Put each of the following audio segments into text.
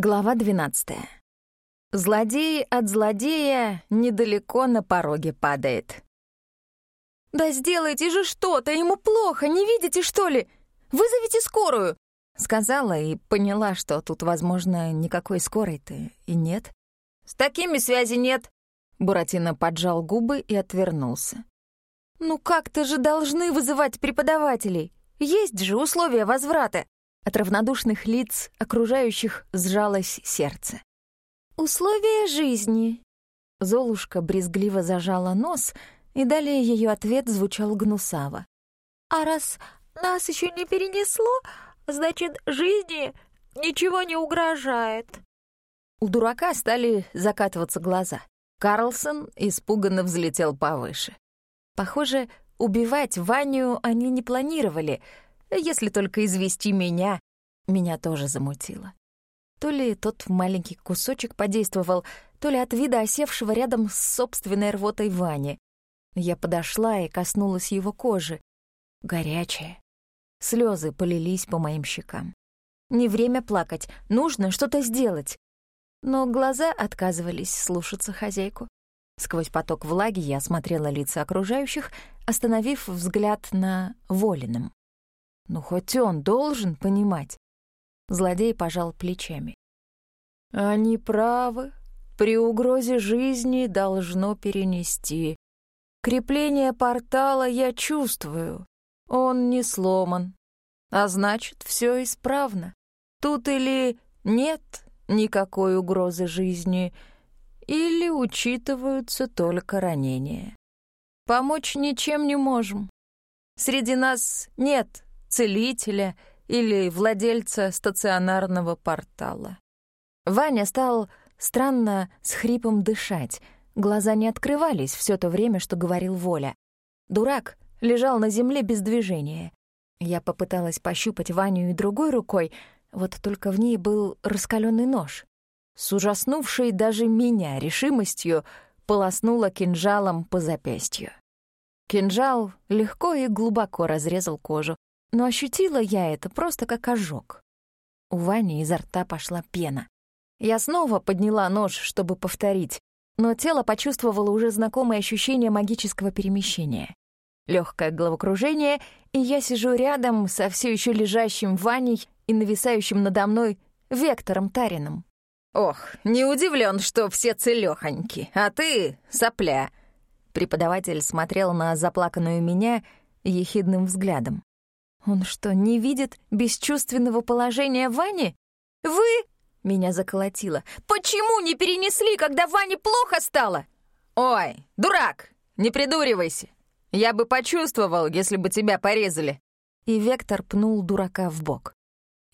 Глава 12. Злодей от злодея недалеко на пороге падает. «Да сделайте же что-то, ему плохо, не видите, что ли? Вызовите скорую!» Сказала и поняла, что тут, возможно, никакой скорой-то и нет. «С такими связи нет!» Буратино поджал губы и отвернулся. «Ну как-то же должны вызывать преподавателей! Есть же условия возврата!» От равнодушных лиц окружающих сжалось сердце. «Условия жизни». Золушка брезгливо зажала нос, и далее ее ответ звучал гнусаво. «А раз нас еще не перенесло, значит, жизни ничего не угрожает». У дурака стали закатываться глаза. Карлсон испуганно взлетел повыше. Похоже, убивать Ваню они не планировали — если только извести меня, меня тоже замутило. То ли тот маленький кусочек подействовал, то ли от вида осевшего рядом с собственной рвотой Вани. Я подошла и коснулась его кожи. Горячая. Слезы полились по моим щекам. Не время плакать, нужно что-то сделать. Но глаза отказывались слушаться хозяйку. Сквозь поток влаги я осмотрела лица окружающих, остановив взгляд на Волином. Ну, хоть он должен понимать. Злодей пожал плечами. Они правы. При угрозе жизни должно перенести. Крепление портала я чувствую. Он не сломан. А значит, все исправно. Тут или нет никакой угрозы жизни, или учитываются только ранения. Помочь ничем не можем. Среди нас нет целителя или владельца стационарного портала. Ваня стал странно с хрипом дышать. Глаза не открывались все то время, что говорил Воля. Дурак лежал на земле без движения. Я попыталась пощупать Ваню и другой рукой, вот только в ней был раскаленный нож. С ужаснувшей даже меня решимостью полоснула кинжалом по запястью. Кинжал легко и глубоко разрезал кожу, но ощутила я это просто как ожог. У Вани изо рта пошла пена. Я снова подняла нож, чтобы повторить, но тело почувствовало уже знакомое ощущение магического перемещения. Легкое головокружение, и я сижу рядом со все еще лежащим Ваней и нависающим надо мной Вектором Тарином. «Ох, не удивлен, что все целёхоньки, а ты — сопля!» Преподаватель смотрел на заплаканную меня ехидным взглядом. Он что, не видит бесчувственного положения Вани? Вы? Меня заколотило. Почему не перенесли, когда Ване плохо стало? Ой, дурак, не придуривайся. Я бы почувствовал, если бы тебя порезали. И Вектор пнул дурака в бок.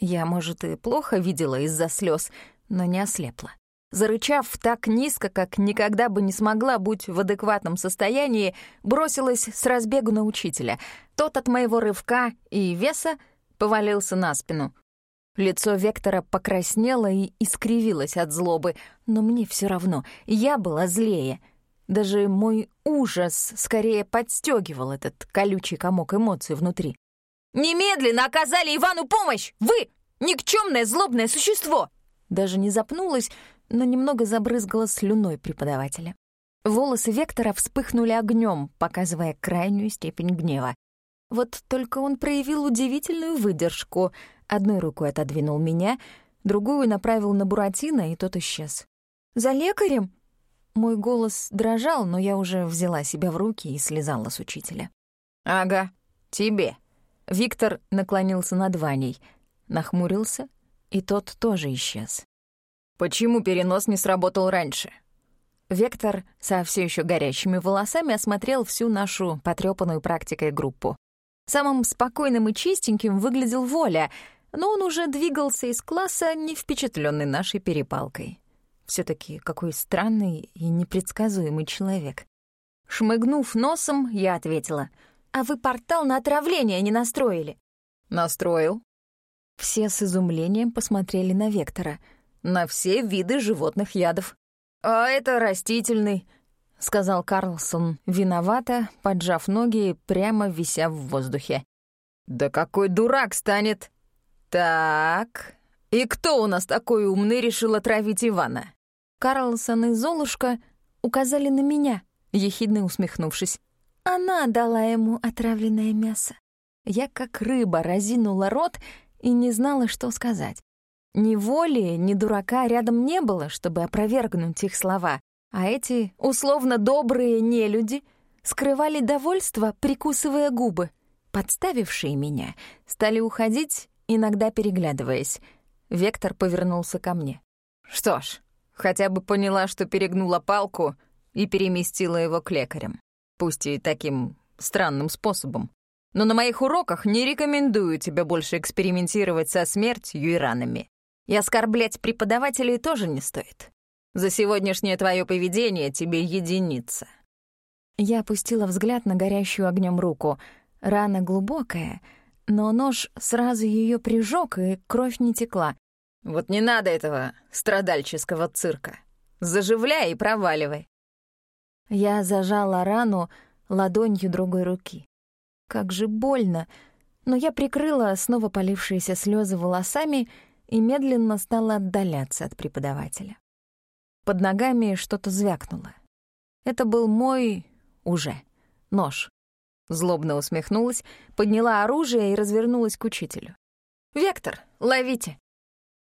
Я, может, и плохо видела из-за слез, но не ослепла. Зарычав так низко, как никогда бы не смогла быть в адекватном состоянии, бросилась с разбегу на учителя. Тот от моего рывка и веса повалился на спину. Лицо Вектора покраснело и искривилось от злобы, но мне все равно, я была злее. Даже мой ужас скорее подстегивал этот колючий комок эмоций внутри. «Немедленно оказали Ивану помощь! Вы, никчемное злобное существо!» Даже не запнулась, но немного забрызгала слюной преподавателя. Волосы Вектора вспыхнули огнем, показывая крайнюю степень гнева. Вот только он проявил удивительную выдержку. Одной рукой отодвинул меня, другую направил на Буратино, и тот исчез. «За лекарем?» Мой голос дрожал, но я уже взяла себя в руки и слезала с учителя. «Ага, тебе». Виктор наклонился над Ваней, нахмурился, и тот тоже исчез. Почему перенос не сработал раньше? Вектор со все еще горящими волосами осмотрел всю нашу потрепанную практикой группу. Самым спокойным и чистеньким выглядел Воля, но он уже двигался из класса, не впечатленный нашей перепалкой. все таки какой странный и непредсказуемый человек. Шмыгнув носом, я ответила, «А вы портал на отравление не настроили?» «Настроил». Все с изумлением посмотрели на Вектора — на все виды животных ядов. «А это растительный», — сказал Карлсон, виновато, поджав ноги, прямо вися в воздухе. «Да какой дурак станет!» «Так...» «И кто у нас такой умный решил отравить Ивана?» Карлсон и Золушка указали на меня, ехидно усмехнувшись. Она дала ему отравленное мясо. Я как рыба разинула рот и не знала, что сказать. Ни воли, ни дурака рядом не было, чтобы опровергнуть их слова, а эти условно добрые нелюди скрывали довольство, прикусывая губы. Подставившие меня стали уходить, иногда переглядываясь. Вектор повернулся ко мне. «Что ж, хотя бы поняла, что перегнула палку и переместила его к лекарям. Пусть и таким странным способом. Но на моих уроках не рекомендую тебе больше экспериментировать со смертью и ранами. И оскорблять преподавателей тоже не стоит. За сегодняшнее твое поведение тебе единица». Я опустила взгляд на горящую огнем руку. Рана глубокая, но нож сразу ее прижег, и кровь не текла. «Вот не надо этого страдальческого цирка. Заживляй и проваливай». Я зажала рану ладонью другой руки. Как же больно! Но я прикрыла снова полившиеся слезы волосами и медленно стала отдаляться от преподавателя. Под ногами что-то звякнуло. Это был мой уже нож. Злобно усмехнулась, подняла оружие и развернулась к учителю. «Вектор, ловите!»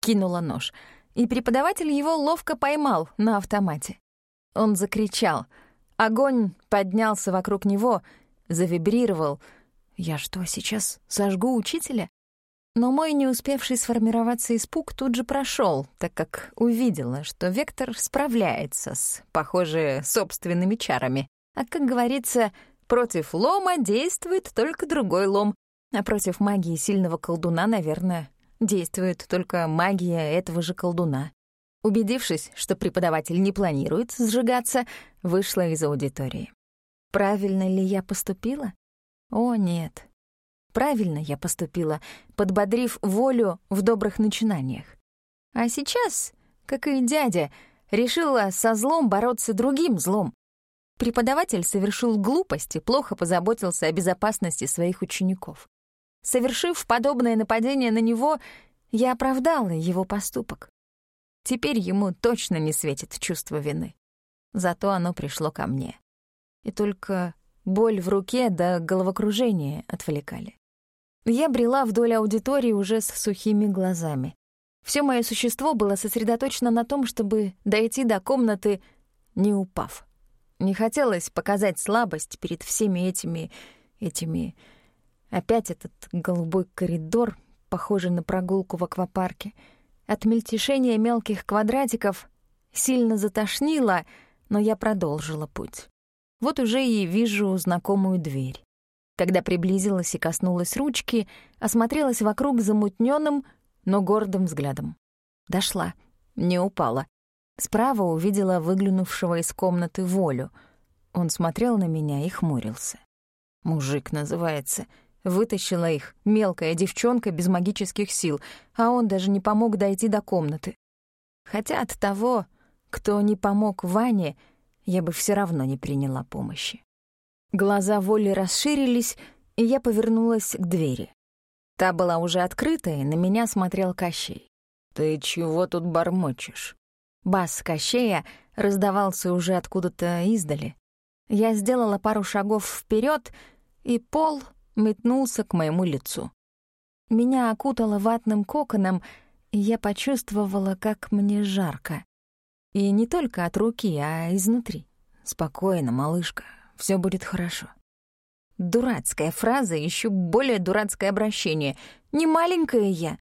Кинула нож, и преподаватель его ловко поймал на автомате. Он закричал. Огонь поднялся вокруг него, завибрировал. «Я что, сейчас сожгу учителя?» Но мой не успевший сформироваться испуг тут же прошел, так как увидела, что Вектор справляется с, похоже, собственными чарами. А, как говорится, против лома действует только другой лом, а против магии сильного колдуна, наверное, действует только магия этого же колдуна. Убедившись, что преподаватель не планирует сжигаться, вышла из аудитории. Правильно ли я поступила? О, нет. Правильно я поступила, подбодрив волю в добрых начинаниях. А сейчас, как и дядя, решила со злом бороться другим злом. Преподаватель совершил глупость и плохо позаботился о безопасности своих учеников. Совершив подобное нападение на него, я оправдала его поступок. Теперь ему точно не светит чувство вины. Зато оно пришло ко мне. И только боль в руке да головокружение отвлекали. Я брела вдоль аудитории уже с сухими глазами. Все мое существо было сосредоточено на том, чтобы дойти до комнаты, не упав. Не хотелось показать слабость перед всеми этими... этими... Опять этот голубой коридор, похожий на прогулку в аквапарке. От мельтешения мелких квадратиков сильно затошнило, но я продолжила путь. Вот уже и вижу знакомую дверь. Когда приблизилась и коснулась ручки, осмотрелась вокруг замутненным, но гордым взглядом. Дошла, не упала. Справа увидела выглянувшего из комнаты Волю. Он смотрел на меня и хмурился. «Мужик называется», Вытащила их мелкая девчонка без магических сил, а он даже не помог дойти до комнаты. Хотя от того, кто не помог Ване, я бы все равно не приняла помощи. Глаза Воли расширились, и я повернулась к двери. Та была уже открыта, и на меня смотрел Кощей. «Ты чего тут бормочешь?» Бас Кощея раздавался уже откуда-то издали. Я сделала пару шагов вперед, и пол метнулся к моему лицу. Меня окутало ватным коконом, и я почувствовала, как мне жарко. И не только от руки, а изнутри. «Спокойно, малышка, все будет хорошо. Дурацкая фраза, еще более дурацкое обращение. Не маленькая я.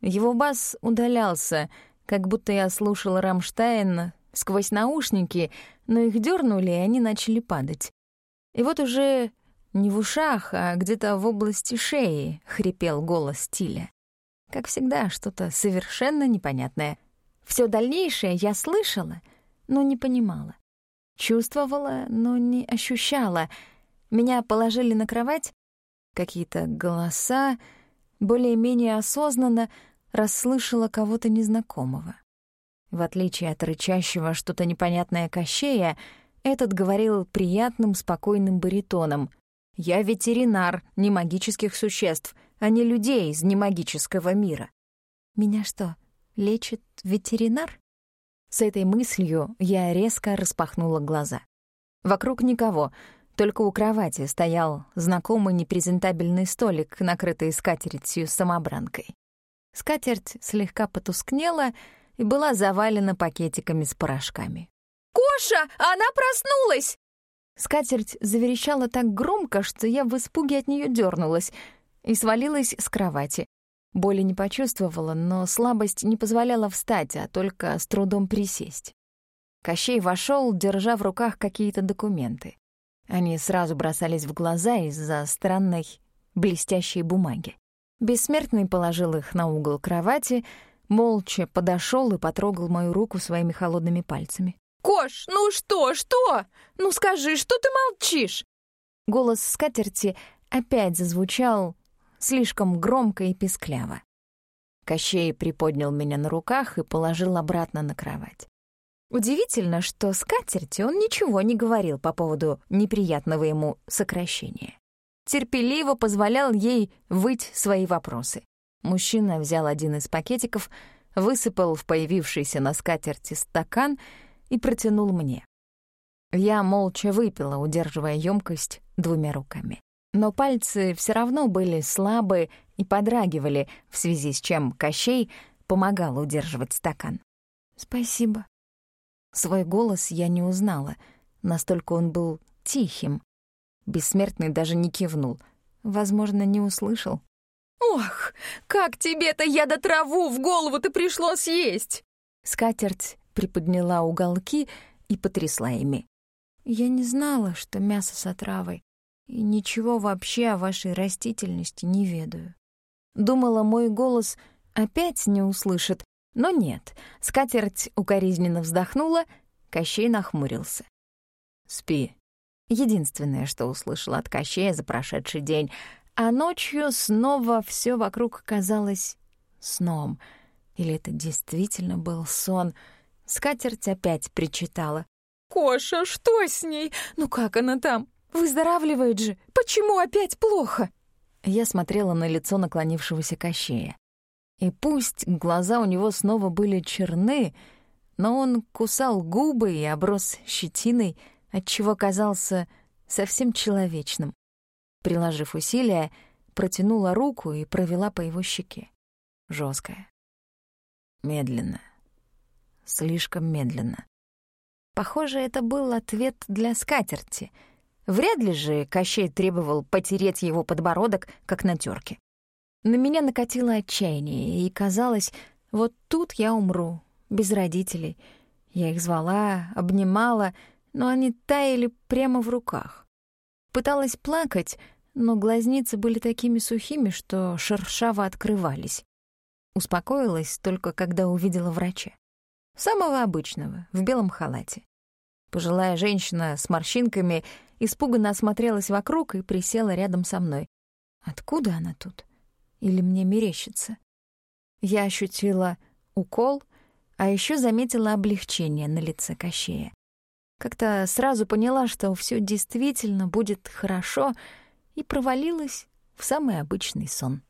Его бас удалялся, как будто я слушала Рамштайн сквозь наушники, но их дернули, и они начали падать. И вот уже не в ушах, а где-то в области шеи хрипел голос Тиля. Как всегда, что-то совершенно непонятное. Все дальнейшее я слышала, но не понимала. Чувствовала, но не ощущала. Меня положили на кровать. Какие-то голоса, более-менее осознанно, расслышала кого-то незнакомого. В отличие от рычащего что-то непонятное Кощея, этот говорил приятным, спокойным баритоном. «Я ветеринар не магических существ, а не людей из немагического мира». Меня что, лечит ветеринар? С этой мыслью я резко распахнула глаза. Вокруг никого, только у кровати стоял знакомый непрезентабельный столик, накрытый скатертью с самобранкой. Скатерть слегка потускнела и была завалена пакетиками с порошками. «Коша, она проснулась!» Скатерть заверещала так громко, что я в испуге от нее дернулась и свалилась с кровати. Боли не почувствовала, но слабость не позволяла встать, а только с трудом присесть. Кощей вошел, держа в руках какие-то документы. Они сразу бросались в глаза из-за странной блестящей бумаги. Бессмертный положил их на угол кровати, молча подошел и потрогал мою руку своими холодными пальцами. «Кош, ну что, что? Ну скажи, что ты молчишь?» Голос скатерти опять зазвучал слишком громко и пескляво. Кощей приподнял меня на руках и положил обратно на кровать. Удивительно, что скатерти он ничего не говорил по поводу неприятного ему сокращения. Терпеливо позволял ей выть свои вопросы. Мужчина взял один из пакетиков, высыпал в появившийся на скатерти стакан — и протянул мне. Я молча выпила, удерживая емкость двумя руками. Но пальцы все равно были слабы и подрагивали, в связи с чем Кощей помогал удерживать стакан. «Спасибо». Свой голос я не узнала, настолько он был тихим. Бессмертный даже не кивнул, возможно, не услышал. «Ох, как тебе-то я до траву в голову-то пришло съесть!» Скатерть приподняла уголки и потрясла ими. «Я не знала, что мясо с отравой, и ничего вообще о вашей растительности не ведаю. Думала, мой голос опять не услышит, но нет. Скатерть укоризненно вздохнула, Кощей нахмурился. «Спи». Единственное, что услышала от Кощея за прошедший день, а ночью снова все вокруг казалось сном. Или это действительно был сон — Скатерть опять причитала. «Коша, что с ней? Ну как она там? Выздоравливает же. Почему опять плохо?» Я смотрела на лицо наклонившегося Кощея. И пусть глаза у него снова были черны, но он кусал губы и оброс щетиной, отчего казался совсем человечным. Приложив усилия, протянула руку и провела по его щеке. Жёсткая. Медленно, слишком медленно. Похоже, это был ответ для скатерти. Вряд ли же Кощей требовал потереть его подбородок, как на терке. На меня накатило отчаяние, и казалось, вот тут я умру, без родителей. Я их звала, обнимала, но они таяли прямо в руках. Пыталась плакать, но глазницы были такими сухими, что шершаво открывались. Успокоилась только, когда увидела врача. Самого обычного, в белом халате. Пожилая женщина с морщинками испуганно осмотрелась вокруг и присела рядом со мной. Откуда она тут? Или мне мерещится? Я ощутила укол, а еще заметила облегчение на лице Кощея. Как-то сразу поняла, что все действительно будет хорошо, и провалилась в самый обычный сон.